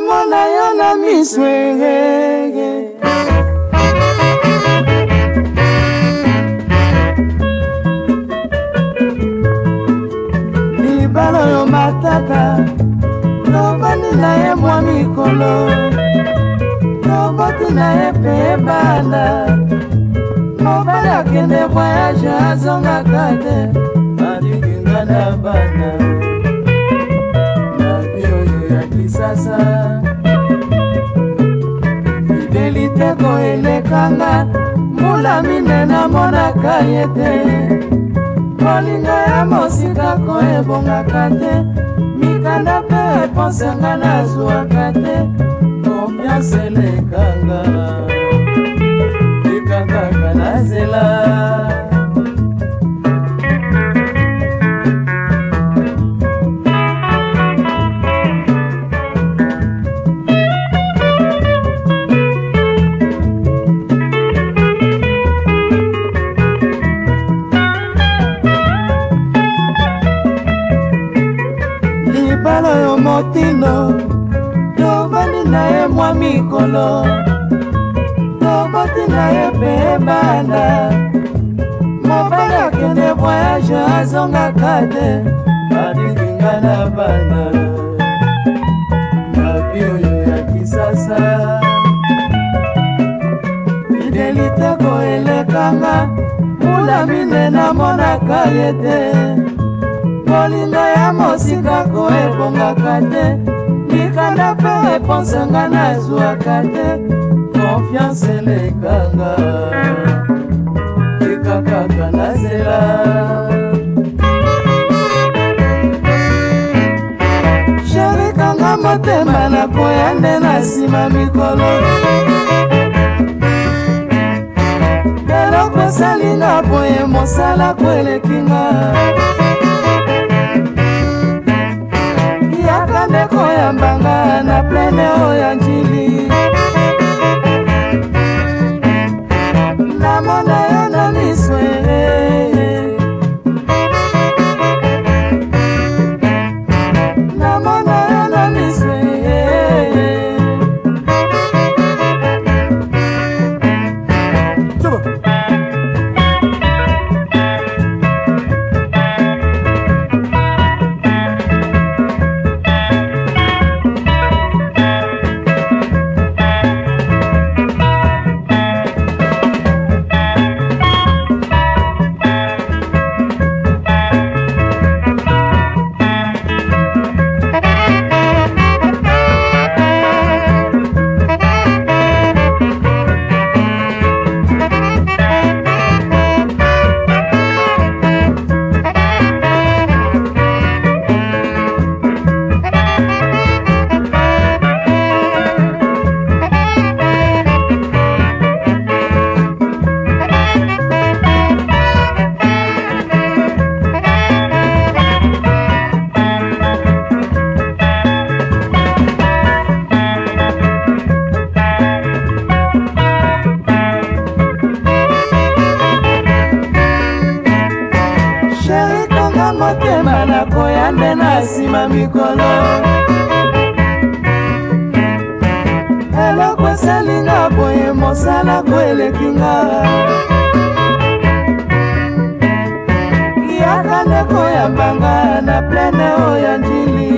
nakomona yo na miso egege libala oyo matata lobani na ye mwa mikolo loboti na ye mpe ebanda mobali akende voyage azongaka te balikinga na bana kiteko elekanga mbula minene monaka ye te kolinga ya mosika koebongaka te mikanda mpe reponsanga nazwwaka te konfianse elekanga talo yo motindo tobandi na ye mwa mikolo toboti na ye mpe ebanda mobali akende voyage azongaka te abikinga na banda nabi oyo ya kisasa fidelite koelekanga mbula mine namonaka ye te kolinga ya mosika ko ebongaka te mikanda mpe reponse nga nazwaka te konfiance elekanga ekakaka na zela sherikanga motema nakoya nde na nsima mikolo eloko osalinga boye mosala koeleka know. nde na nsima mikolo eloko esalinga boye mosala koelekinga yaka ndeko ya mbanga na plene oyo njili